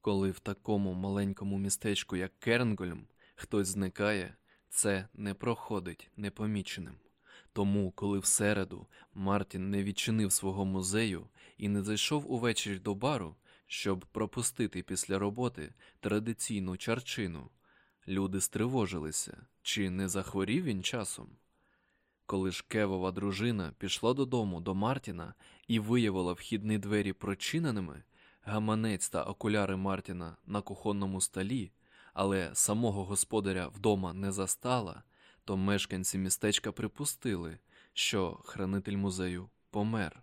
Коли в такому маленькому містечку, як Кернгольм, хтось зникає, це не проходить непоміченим. Тому, коли в середу Мартін не відчинив свого музею і не зайшов увечері до бару, щоб пропустити після роботи традиційну чарчину, люди стривожилися, чи не захворів він часом. Коли ж Кевова дружина пішла додому до Мартіна і виявила вхідні двері прочиненими, гаманець та окуляри Мартіна на кухонному столі, але самого господаря вдома не застала, то мешканці містечка припустили, що хранитель музею помер.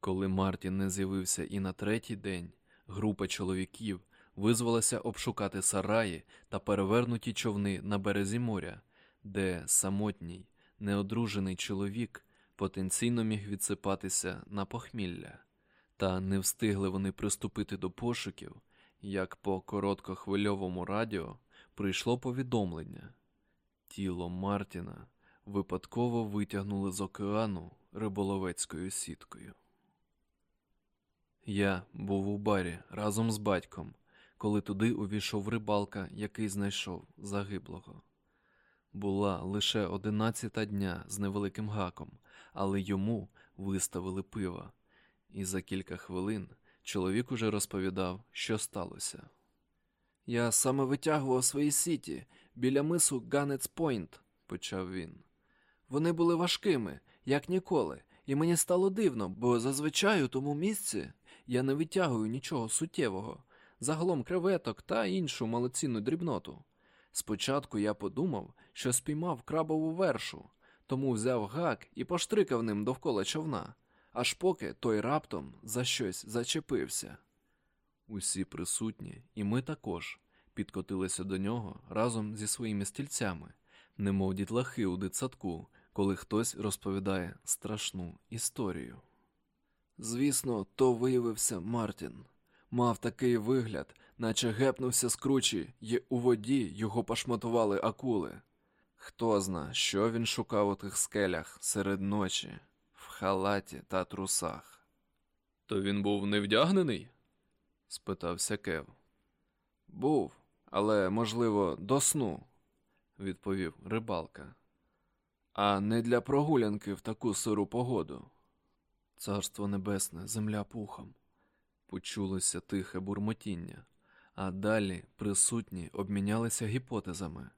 Коли Мартін не з'явився і на третій день, група чоловіків визвалася обшукати сараї та перевернуті човни на березі моря, де самотній, неодружений чоловік потенційно міг відсипатися на похмілля. Та не встигли вони приступити до пошуків, як по короткохвильовому радіо прийшло повідомлення. Тіло Мартіна випадково витягнули з океану риболовецькою сіткою. Я був у барі разом з батьком, коли туди увійшов рибалка, який знайшов загиблого. Була лише одинадцята дня з невеликим гаком, але йому виставили пива, і за кілька хвилин чоловік уже розповідав, що сталося. Я саме витягував свої сіті біля мису Ганец Пойнт, почав він. Вони були важкими, як ніколи, і мені стало дивно, бо зазвичай у тому місці я не витягую нічого суттєвого, загалом креветок та іншу малоцінну дрібноту. Спочатку я подумав, що спіймав крабову вершу, тому взяв гак і поштрикав ним довкола човна, аж поки той раптом за щось зачепився. Усі присутні, і ми також підкотилися до нього разом зі своїми стільцями, немов дітлахи у дитсадку, коли хтось розповідає страшну історію. Звісно, то виявився Мартін. Мав такий вигляд, наче гепнувся з кручі, і у воді його пошматували акули. Хто зна, що він шукав у тих скелях серед ночі, халаті та трусах. То він був невдягнений? спитався Кев. Був, але, можливо, до сну, відповів рибалка. А не для прогулянки в таку сиру погоду. Царство небесне, земля пухом. Почулося тихе бурмотіння, а далі присутні обмінялися гіпотезами.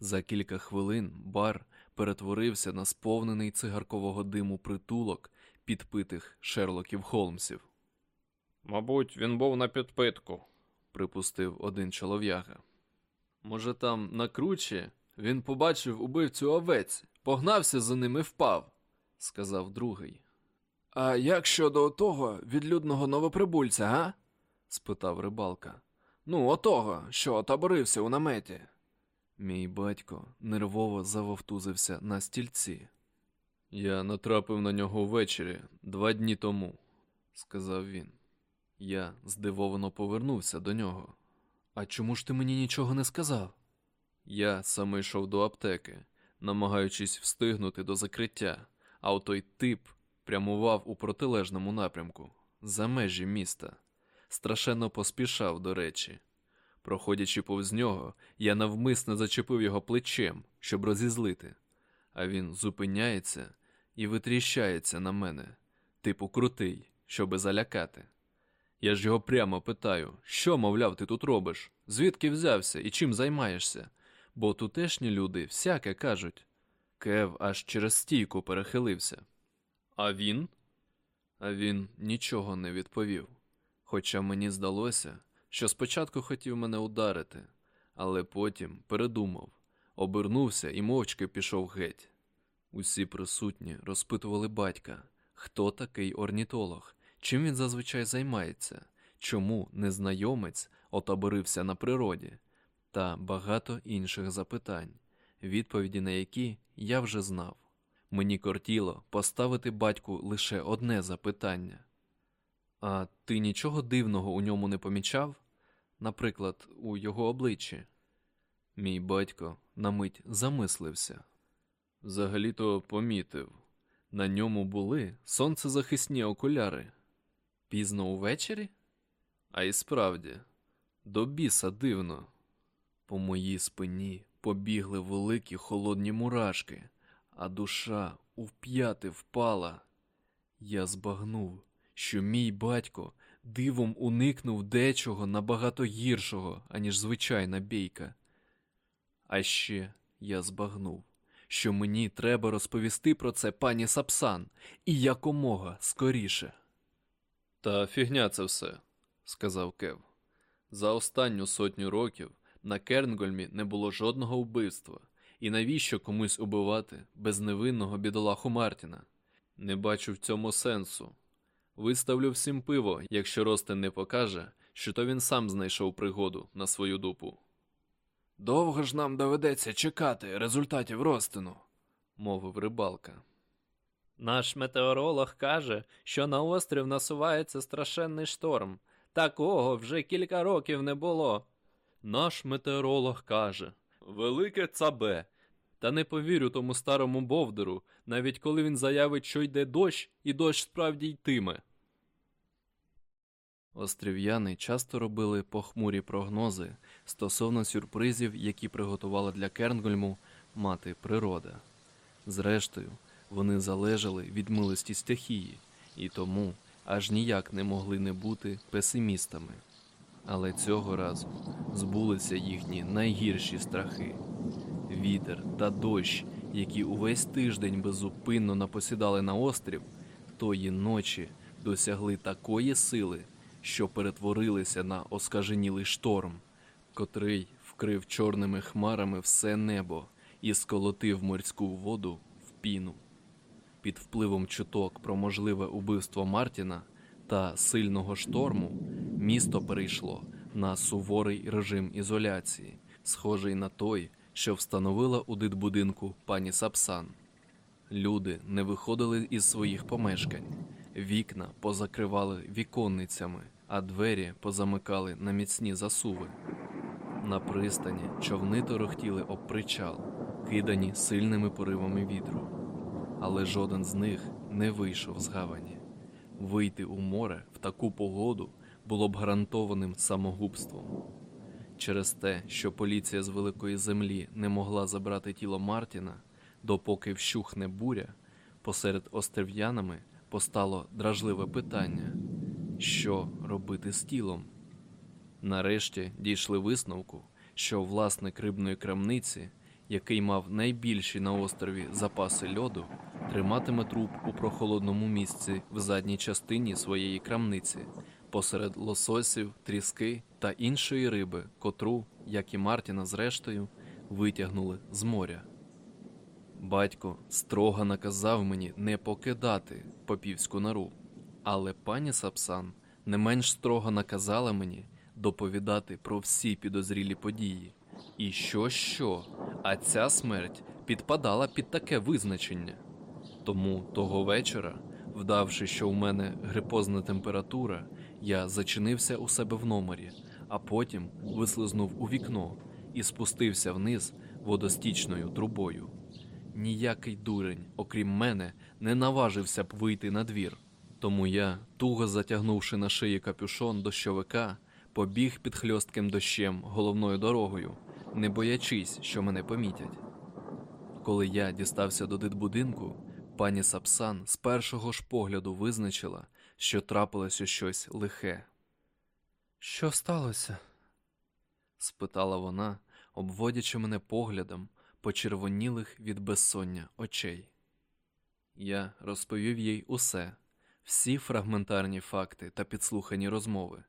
За кілька хвилин бар перетворився на сповнений цигаркового диму притулок підпитих Шерлоків Холмсів. Мабуть, він був на підпитку. припустив один чолов'яга. Може, там на кручі він побачив убивцю овець, погнався за ним і впав, сказав другий. А як щодо того відлюдного новоприбульця, га? спитав рибалка. Ну, отого, що отаборився у наметі. Мій батько нервово завовтузився на стільці. Я натрапив на нього ввечері два дні тому, сказав він. Я здивовано повернувся до нього. А чому ж ти мені нічого не сказав? Я саме йшов до аптеки, намагаючись встигнути до закриття, а отой тип прямував у протилежному напрямку, за межі міста. Страшенно поспішав, до речі. Проходячи повз нього, я навмисно зачепив його плечем, щоб розізлити, а він зупиняється і витріщається на мене, типу крутий, щоби залякати. Я ж його прямо питаю, що, мовляв, ти тут робиш, звідки взявся і чим займаєшся? Бо тутешні люди всяке кажуть. Кев аж через стійку перехилився. А він? А він нічого не відповів. Хоча мені здалося, що спочатку хотів мене ударити, але потім передумав, обернувся і мовчки пішов геть. Усі присутні розпитували батька, хто такий орнітолог, чим він зазвичай займається, чому незнайомець отаборився на природі, та багато інших запитань, відповіді на які я вже знав. Мені кортіло поставити батьку лише одне запитання. А ти нічого дивного у ньому не помічав? Наприклад, у його обличчі? Мій батько на мить замислився. Взагалі-то помітив. На ньому були сонцезахисні окуляри. Пізно увечері? А і справді, До біса дивно. По моїй спині побігли великі холодні мурашки, а душа увп'яти впала. Я збагнув, що мій батько дивом уникнув дечого набагато гіршого, аніж звичайна бійка. А ще я збагнув, що мені треба розповісти про це пані Сапсан і якомога скоріше. Та фігня це все, сказав Кев. За останню сотню років на Кернгольмі не було жодного вбивства, і навіщо комусь убивати безневинного бідолаху Мартіна? Не бачу в цьому сенсу. Виставлю всім пиво, якщо Ростен не покаже, що то він сам знайшов пригоду на свою дупу. Довго ж нам доведеться чекати результатів Ростину, мовив рибалка. Наш метеоролог каже, що на острів насувається страшенний шторм. Такого вже кілька років не було. Наш метеоролог каже Велике цабе. Та не повірю тому старому бовдеру, навіть коли він заявить, що йде дощ, і дощ справді йтиме. Острів'яни часто робили похмурі прогнози стосовно сюрпризів, які приготувала для Кернгольму мати природа. Зрештою, вони залежали від милості стихії, і тому аж ніяк не могли не бути песимістами. Але цього разу збулися їхні найгірші страхи. Вітер та дощ, які увесь тиждень безупинно напосідали на острів, тої ночі досягли такої сили, що перетворилися на оскаженілий шторм, котрий вкрив чорними хмарами все небо і сколотив морську воду в піну. Під впливом чуток про можливе убивство Мартіна та сильного шторму місто перейшло на суворий режим ізоляції, схожий на той, що встановила у дитбудинку пані Сапсан. Люди не виходили із своїх помешкань, вікна позакривали віконницями, а двері позамикали на міцні засуви. На пристані човни торохтіли об причал, кидані сильними поривами вітру. Але жоден з них не вийшов з гавані. Вийти у море в таку погоду було б гарантованим самогубством. Через те, що поліція з великої землі не могла забрати тіло Мартіна, допоки вщухне буря, посеред острів'янами постало дражливе питання: що робити з тілом? Нарешті дійшли висновку, що власник рибної крамниці, який мав найбільші на острові запаси льоду, триматиме труп у прохолодному місці в задній частині своєї крамниці, посеред лососів, тріски та іншої риби, котру, як і Мартіна зрештою, витягнули з моря. Батько строго наказав мені не покидати попівську нору, але пані Сапсан не менш строго наказала мені доповідати про всі підозрілі події. І що, що, а ця смерть підпадала під таке визначення. Тому того вечора, вдавши, що у мене грипозна температура, я зачинився у себе в номері, а потім вислизнув у вікно і спустився вниз водостічною трубою. Ніякий дурень, окрім мене, не наважився б вийти на двір. Тому я, туго затягнувши на шиї капюшон дощовика, побіг під хльостким дощем головною дорогою, не боячись, що мене помітять. Коли я дістався до дитбудинку, пані Сапсан з першого ж погляду визначила, що трапилося щось лихе. Що сталося? спитала вона, обводячи мене поглядом, почервонілих від безсоння очей. Я розповів їй усе, всі фрагментарні факти та підслухані розмови,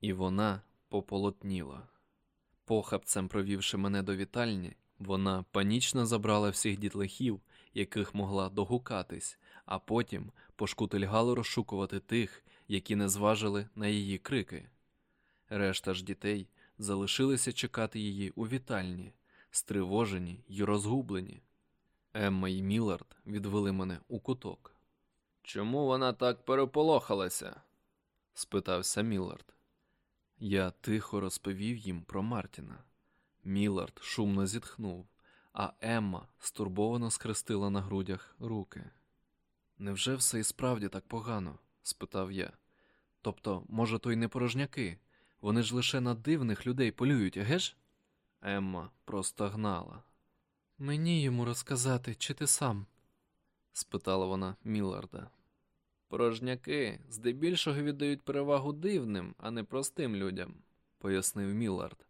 і вона пополотніла. Похапцем провівши мене до вітальні, вона панічно забрала всіх дітлахів, яких могла догукатись, а потім пошкутильгало розшукувати тих, які не зважили на її крики. Решта ж дітей залишилися чекати її у вітальні, стривожені й розгублені. Емма і Мілард відвели мене у куток. Чому вона так переполохалася? спитався Мілард. Я тихо розповів їм про Мартіна. Мілард шумно зітхнув, а Емма стурбовано схрестила на грудях руки. Невже все і справді так погано? спитав я. Тобто, може, то й не порожняки? Вони ж лише на дивних людей полюють, еге ж? Емма просто гнала. Мені йому розказати, чи ти сам? Спитала вона Мілларда. Порожняки здебільшого віддають перевагу дивним, а не простим людям, пояснив Міллард.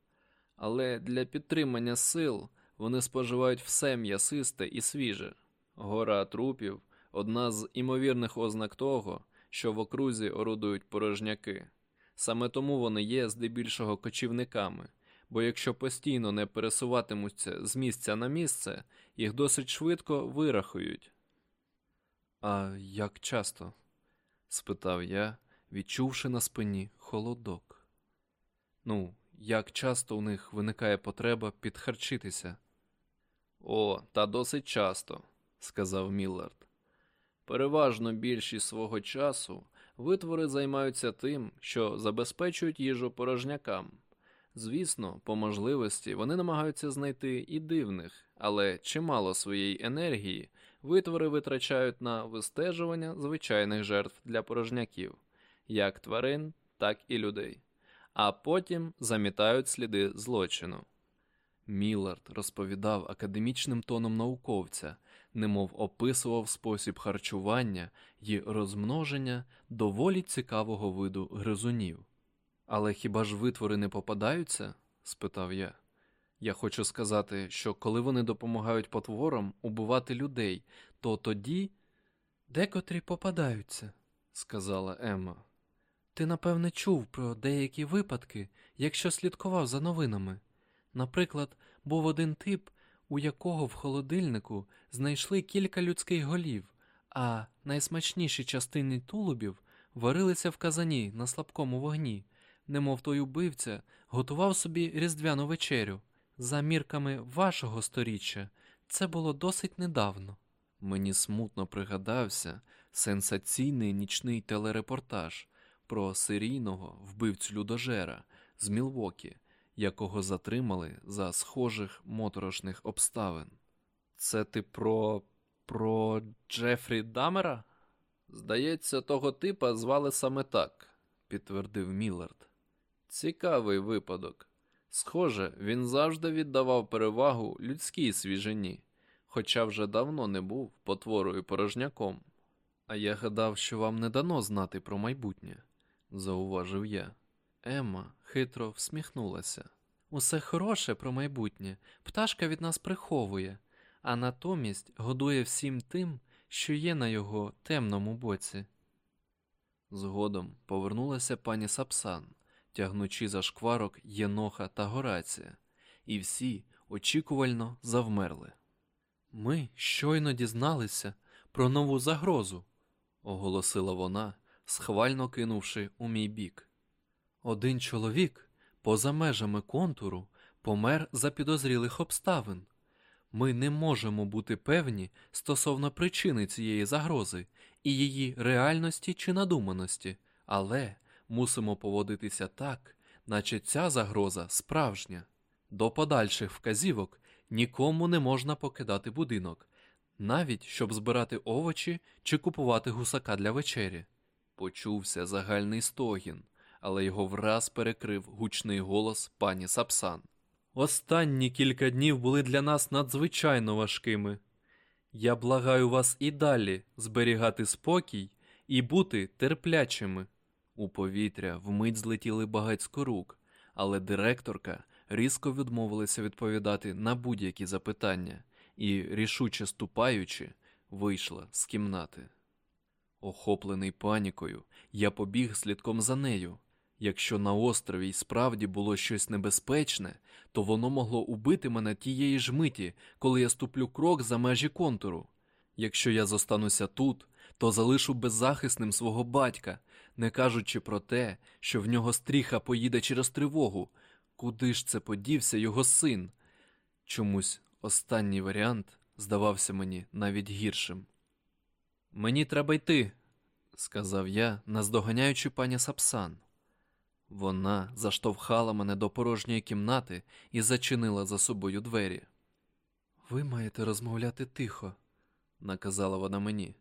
Але для підтримання сил вони споживають все м'ясисте і свіже. Гора трупів одна з імовірних ознак того, що в окрузі орудують порожняки. Саме тому вони є здебільшого кочівниками, бо якщо постійно не пересуватимуться з місця на місце, їх досить швидко вирахують. А як часто? спитав я, відчувши на спині холодок. Ну, як часто у них виникає потреба підхарчитися? О, та досить часто, сказав Міллард. Переважно більшість свого часу витвори займаються тим, що забезпечують їжу порожнякам. Звісно, по можливості вони намагаються знайти і дивних, але чимало своєї енергії витвори витрачають на вистежування звичайних жертв для порожняків, як тварин, так і людей, а потім замітають сліди злочину. Міллард розповідав академічним тоном науковця, немов описував спосіб харчування і розмноження доволі цікавого виду гризунів. Але хіба ж витвори не попадаються? спитав я. Я хочу сказати, що коли вони допомагають потворам убивати людей, то тоді декотрі попадаються, сказала Емма. Ти, напевне, чув про деякі випадки, якщо слідкував за новинами. Наприклад, був один тип, у якого в холодильнику знайшли кілька людських голів, а найсмачніші частини тулубів варилися в казані на слабкому вогні, немов той убивця готував собі різдвяну вечерю. За мірками вашого сторіччя це було досить недавно. Мені смутно пригадався сенсаційний нічний телерепортаж про серійного вбивцю людожера з Мілвокі, якого затримали за схожих моторошних обставин. Це ти про. про Джефрі Дамера? Здається, того типа звали саме так, підтвердив Міллард. Цікавий випадок. Схоже, він завжди віддавав перевагу людській свіжині, хоча вже давно не був потворою порожняком. А я гадав, що вам не дано знати про майбутнє, зауважив я. Емма хитро всміхнулася. Усе хороше про майбутнє пташка від нас приховує, а натомість годує всім тим, що є на його темному боці. Згодом повернулася пані Сапсан, тягнучи за шкварок Єноха та Горація, і всі очікувально завмерли. Ми щойно дізналися про нову загрозу, оголосила вона, схвально кинувши у мій бік. Один чоловік поза межами контуру помер за підозрілих обставин. Ми не можемо бути певні стосовно причини цієї загрози і її реальності чи надуманості, але мусимо поводитися так, наче ця загроза справжня. До подальших вказівок нікому не можна покидати будинок, навіть щоб збирати овочі чи купувати гусака для вечері. Почувся загальний стогін, але його враз перекрив гучний голос пані Сапсан. Останні кілька днів були для нас надзвичайно важкими. Я благаю вас і далі зберігати спокій і бути терплячими. У повітря вмить злетіли багацько рук, але директорка різко відмовилася відповідати на будь-які запитання і, рішуче ступаючи, вийшла з кімнати. Охоплений панікою, я побіг слідком за нею. Якщо на острові й справді було щось небезпечне, то воно могло убити мене тієї ж миті, коли я ступлю крок за межі контуру. Якщо я зостануся тут, то залишу беззахисним свого батька, не кажучи про те, що в нього стріха поїде через тривогу. Куди ж це подівся його син? Чомусь останній варіант здавався мені навіть гіршим. Мені треба йти, сказав я, наздоганяючи пані Сапсан. Вона заштовхала мене до порожньої кімнати і зачинила за собою двері. Ви маєте розмовляти тихо, наказала вона мені,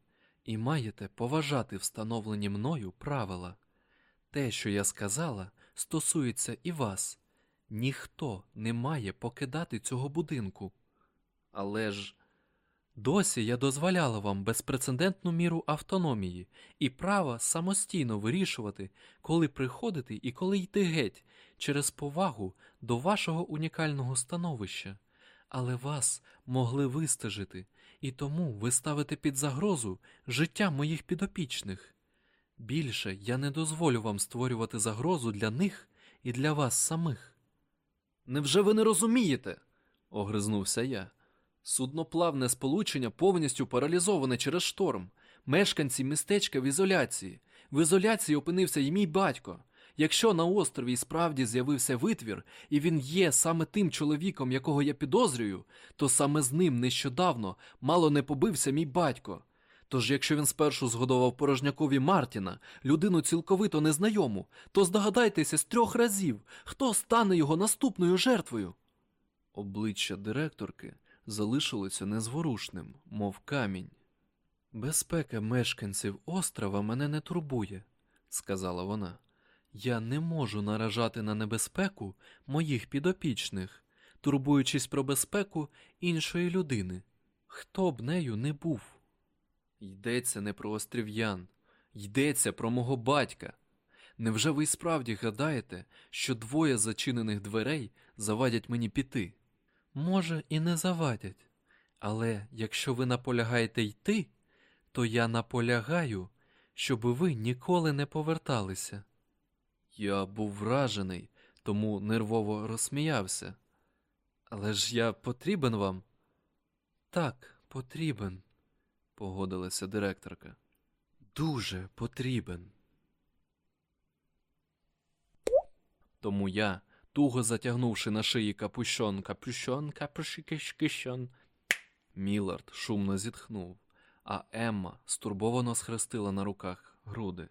і маєте поважати встановлені мною правила. Те, що я сказала, стосується і вас. Ніхто не має покидати цього будинку. Але ж. Досі я дозволяла вам безпрецедентну міру автономії і права самостійно вирішувати, коли приходити і коли йти геть, через повагу до вашого унікального становища. Але вас могли вистежити, і тому ви ставите під загрозу життя моїх підопічних. Більше я не дозволю вам створювати загрозу для них і для вас самих. Невже ви не розумієте? огризнувся я. Судноплавне сполучення повністю паралізоване через шторм. Мешканці містечка в ізоляції. В ізоляції опинився і мій батько. Якщо на острові справді з'явився витвір, і він є саме тим чоловіком, якого я підозрюю, то саме з ним нещодавно мало не побився мій батько. Тож, якщо він спершу згодував порожнякові Мартіна, людину цілковито незнайому, то здогадайтеся з трьох разів, хто стане його наступною жертвою. Обличчя директорки залишилося незворушним, мов камінь. Безпека мешканців острова мене не турбує, сказала вона. Я не можу наражати на небезпеку моїх підопічних, турбуючись про безпеку іншої людини, хто б нею не був. Йдеться не про острів'ян, йдеться про мого батька. Невже ви справді гадаєте, що двоє зачинених дверей завадять мені піти? Може, і не завадять, але якщо ви наполягаєте йти, то я наполягаю, щоб ви ніколи не поверталися. Я був вражений, тому нервово розсміявся. Але ж я потрібен вам? Так, потрібен, погодилася директорка. дуже потрібен. Тому я, туго затягнувши на шиї капюшон, капюшон, капюшон, Мілард шумно зітхнув, а Емма стурбовано схрестила на руках груди.